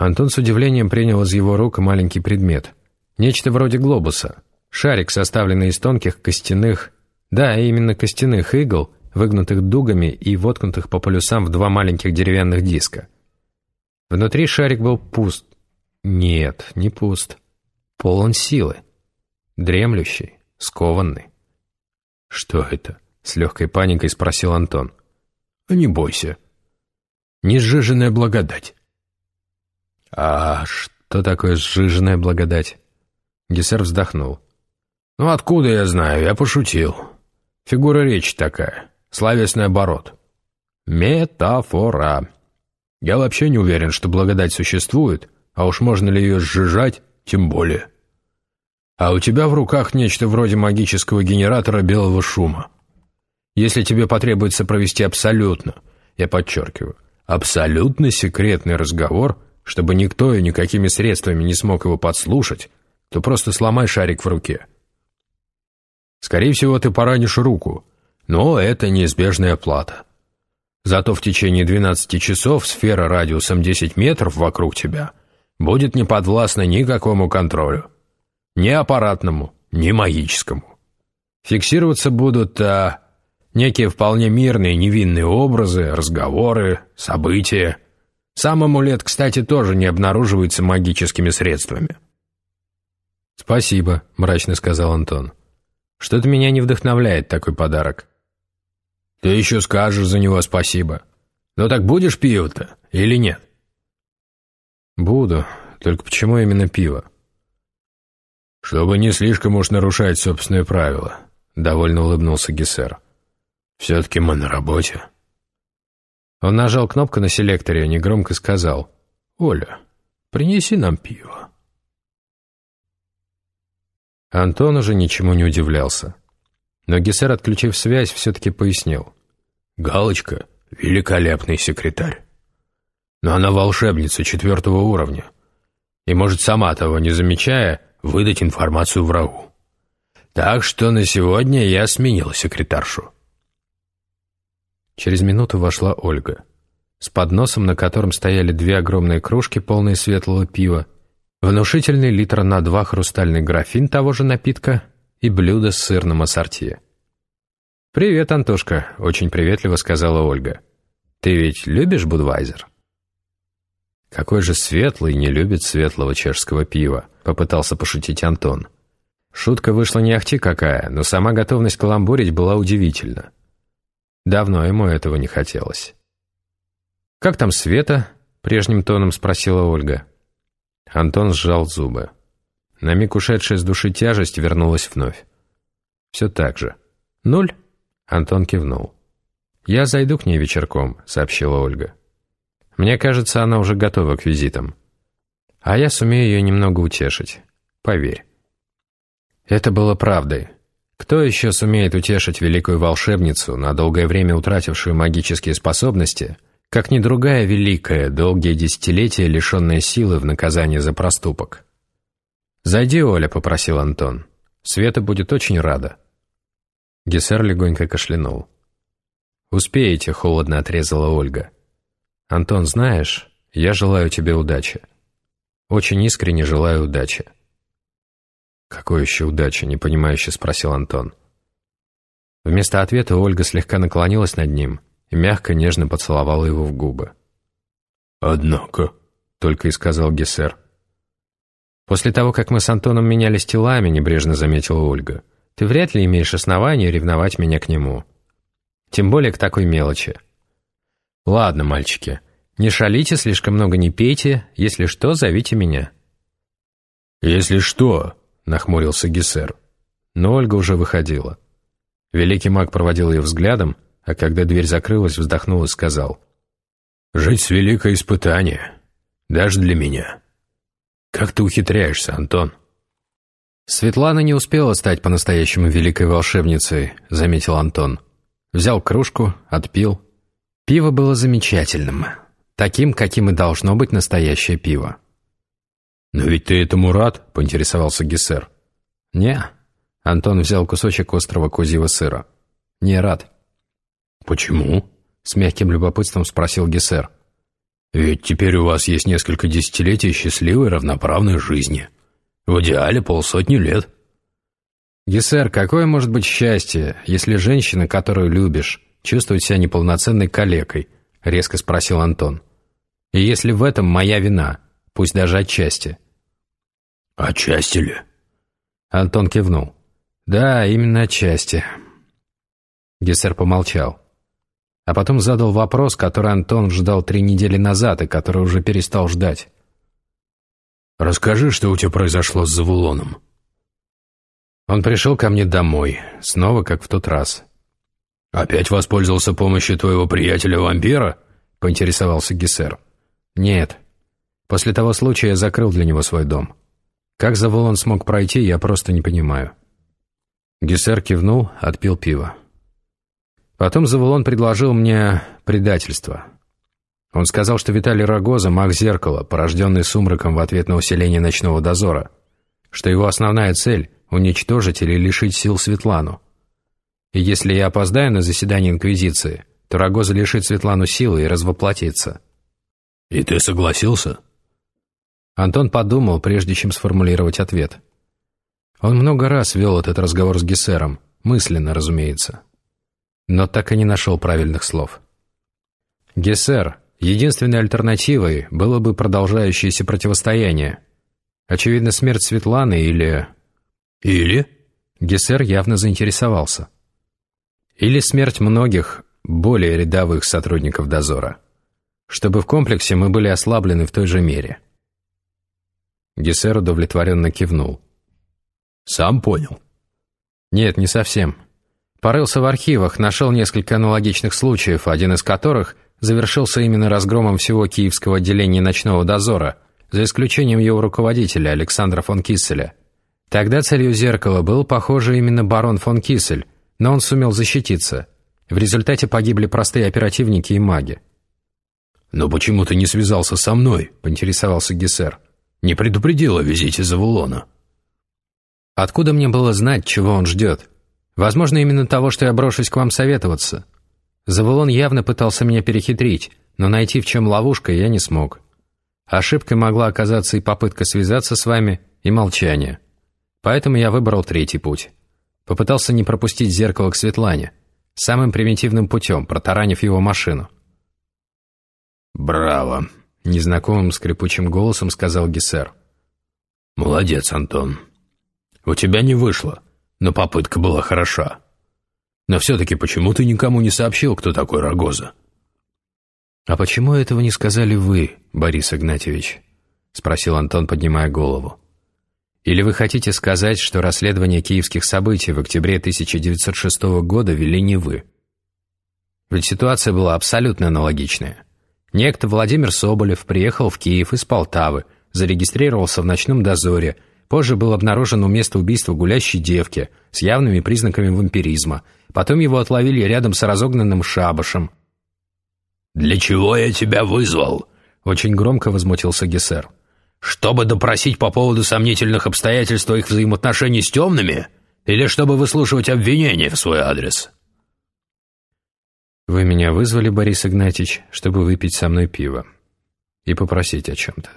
Антон с удивлением принял из его рук маленький предмет. Нечто вроде глобуса. Шарик, составленный из тонких костяных, да, именно костяных игл, выгнутых дугами и воткнутых по полюсам в два маленьких деревянных диска. Внутри шарик был пуст. Нет, не пуст. Полон силы. Дремлющий, скованный. «Что это?» — с легкой паникой спросил Антон. «Не бойся. Несжиженная благодать». «А что такое сжиженная благодать?» Гессер вздохнул. «Ну откуда я знаю? Я пошутил. Фигура речи такая. Словесный оборот. Метафора. Я вообще не уверен, что благодать существует, а уж можно ли ее сжижать, тем более. А у тебя в руках нечто вроде магического генератора белого шума. Если тебе потребуется провести абсолютно, я подчеркиваю, абсолютно секретный разговор – чтобы никто и никакими средствами не смог его подслушать, то просто сломай шарик в руке. Скорее всего, ты поранишь руку, но это неизбежная плата. Зато в течение 12 часов сфера радиусом 10 метров вокруг тебя будет не подвластна никакому контролю. Ни аппаратному, ни магическому. Фиксироваться будут а, некие вполне мирные невинные образы, разговоры, события – сам амулет, кстати, тоже не обнаруживается магическими средствами. «Спасибо», — мрачно сказал Антон. «Что-то меня не вдохновляет такой подарок». «Ты еще скажешь за него спасибо. Ну так будешь пиво-то или нет?» «Буду. Только почему именно пиво?» «Чтобы не слишком уж нарушать собственные правила», — довольно улыбнулся Гессер. «Все-таки мы на работе». Он нажал кнопку на селекторе и негромко сказал «Оля, принеси нам пиво». Антон уже ничему не удивлялся. Но Гессер, отключив связь, все-таки пояснил. «Галочка — великолепный секретарь. Но она волшебница четвертого уровня и может, сама того не замечая, выдать информацию врагу. Так что на сегодня я сменил секретаршу». Через минуту вошла Ольга. С подносом, на котором стояли две огромные кружки, полные светлого пива, внушительный литр на два хрустальный графин того же напитка и блюдо с сырным ассорти. «Привет, Антошка», — очень приветливо сказала Ольга. «Ты ведь любишь Будвайзер?» «Какой же светлый не любит светлого чешского пива?» — попытался пошутить Антон. Шутка вышла не ахти какая, но сама готовность каламбурить была удивительна. Давно ему этого не хотелось. «Как там Света?» — прежним тоном спросила Ольга. Антон сжал зубы. На миг ушедшая с души тяжесть вернулась вновь. «Все так же. Нуль?» — Антон кивнул. «Я зайду к ней вечерком», — сообщила Ольга. «Мне кажется, она уже готова к визитам. А я сумею ее немного утешить. Поверь». Это было правдой. Кто еще сумеет утешить великую волшебницу, на долгое время утратившую магические способности, как не другая великая, долгие десятилетия лишенная силы в наказании за проступок? «Зайди, Оля», — попросил Антон. «Света будет очень рада». Гессер легонько кашлянул. «Успеете», — холодно отрезала Ольга. «Антон, знаешь, я желаю тебе удачи. Очень искренне желаю удачи». «Какой еще удачи?» — непонимающе спросил Антон. Вместо ответа Ольга слегка наклонилась над ним и мягко, нежно поцеловала его в губы. «Однако», — только и сказал Гессер. «После того, как мы с Антоном менялись телами», — небрежно заметила Ольга, «ты вряд ли имеешь основания ревновать меня к нему. Тем более к такой мелочи». «Ладно, мальчики, не шалите, слишком много не пейте, если что, зовите меня». «Если что», — нахмурился Гессер. Но Ольга уже выходила. Великий маг проводил ее взглядом, а когда дверь закрылась, вздохнул и сказал. «Жить великое испытание. Даже для меня. Как ты ухитряешься, Антон?» «Светлана не успела стать по-настоящему великой волшебницей», — заметил Антон. Взял кружку, отпил. Пиво было замечательным. Таким, каким и должно быть настоящее пиво. «Но ведь ты этому рад?» — поинтересовался Гессер. «Не». Антон взял кусочек острого козьего сыра. «Не рад». «Почему?» — с мягким любопытством спросил Гессер. Ведь теперь у вас есть несколько десятилетий счастливой равноправной жизни. В идеале полсотни лет». «Гессер, какое может быть счастье, если женщина, которую любишь, чувствует себя неполноценной калекой?» — резко спросил Антон. «И если в этом моя вина, пусть даже отчасти?» «Отчасти ли?» Антон кивнул. «Да, именно отчасти». Гессер помолчал. А потом задал вопрос, который Антон ждал три недели назад и который уже перестал ждать. «Расскажи, что у тебя произошло с Завулоном». Он пришел ко мне домой, снова как в тот раз. «Опять воспользовался помощью твоего приятеля-вампира?» — поинтересовался Гессер. «Нет. После того случая я закрыл для него свой дом. Как Завулон смог пройти, я просто не понимаю». Гессер кивнул, отпил пиво. Потом Завулон предложил мне предательство. Он сказал, что Виталий Рогоза — маг зеркала, порожденный сумраком в ответ на усиление ночного дозора, что его основная цель — уничтожить или лишить сил Светлану. И если я опоздаю на заседание Инквизиции, то Рогоза лишит Светлану силы и развоплотится. «И ты согласился?» Антон подумал, прежде чем сформулировать ответ. Он много раз вел этот разговор с Гессером, мысленно, разумеется но так и не нашел правильных слов. Гессер, единственной альтернативой было бы продолжающееся противостояние. Очевидно, смерть Светланы или... Или? Гессер явно заинтересовался. Или смерть многих, более рядовых сотрудников дозора. Чтобы в комплексе мы были ослаблены в той же мере. Гессер удовлетворенно кивнул. «Сам понял?» «Нет, не совсем. Порылся в архивах, нашел несколько аналогичных случаев, один из которых завершился именно разгромом всего киевского отделения ночного дозора, за исключением его руководителя Александра фон Кисселя. Тогда целью «Зеркала» был, похоже, именно барон фон Киссель, но он сумел защититься. В результате погибли простые оперативники и маги. «Но почему ты не связался со мной?» – поинтересовался Гессер. «Не предупредил о визите Завулона». «Откуда мне было знать, чего он ждет?» Возможно, именно того, что я брошусь к вам советоваться. Завулон явно пытался меня перехитрить, но найти в чем ловушка я не смог. Ошибкой могла оказаться и попытка связаться с вами, и молчание. Поэтому я выбрал третий путь. Попытался не пропустить зеркало к Светлане, самым примитивным путем, протаранив его машину. «Браво!» — незнакомым скрипучим голосом сказал Гессер. «Молодец, Антон. У тебя не вышло но попытка была хороша. Но все-таки почему ты никому не сообщил, кто такой Рогоза?» «А почему этого не сказали вы, Борис Игнатьевич?» — спросил Антон, поднимая голову. «Или вы хотите сказать, что расследование киевских событий в октябре 1906 года вели не вы?» Ведь ситуация была абсолютно аналогичная. Некто Владимир Соболев приехал в Киев из Полтавы, зарегистрировался в ночном дозоре — Позже был обнаружен у места убийства гулящей девки с явными признаками вампиризма. Потом его отловили рядом с разогнанным шабашем. «Для чего я тебя вызвал?» — очень громко возмутился Гессер. «Чтобы допросить по поводу сомнительных обстоятельств их взаимоотношений с темными? Или чтобы выслушивать обвинения в свой адрес?» «Вы меня вызвали, Борис Игнатьевич, чтобы выпить со мной пиво и попросить о чем-то.